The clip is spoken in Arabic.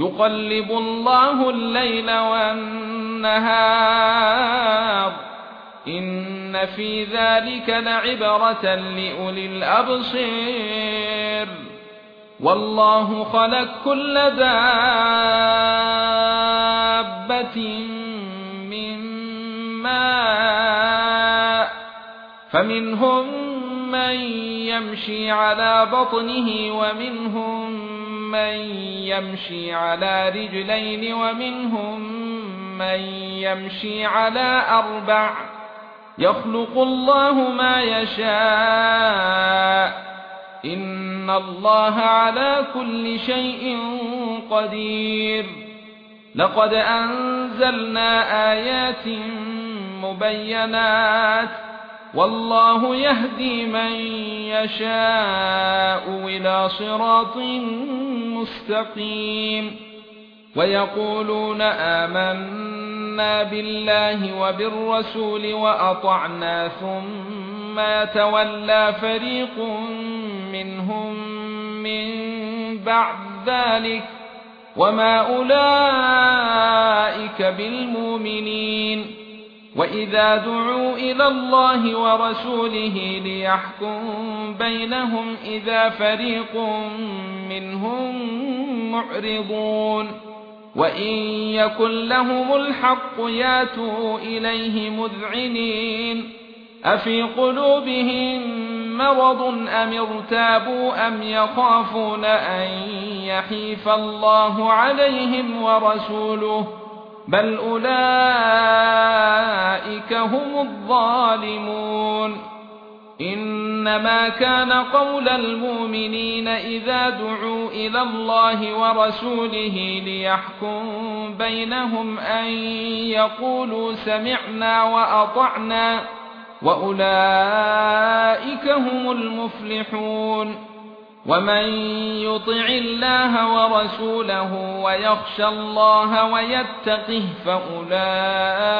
يقلب الله الليل والنهار. إن في ذلك لعبرة لأولي الابصير والله خلق كل دابة من ماء. فمنهم من يمشي على بطنه ومنهم من يمشي على رجلين ومنهم من يمشي على أربع يخلق الله ما يشاء إن الله على كل شيء قدير لقد أنزلنا آيات مبينات والله يهدي من يشاء إلى صراط مستقيم. ويقولون آمنا بالله وبالرسول وأطعنا ثم يتولى فريق منهم من بعد ذلك. وما أولئك بالمؤمنين. واذا دعوا إلى الله ورسوله ليحكم بينهم اذا فريق منهم معرضون وان يكن لهم الحق ياتوا اليه مذعنين افي قلوبهم مرض ام ارتابوا ام يخافون ان يحيف الله عليهم ورسوله بل اولئك هم الظالمون. إنما كان قول المؤمنين إذا دعوا إلى الله ورسوله ليحكم بينهم أن يقولوا سمعنا وأطعنا وأولئك هم المفلحون. ومن يطع الله ورسوله ويخشى الله ويتقه فأولئك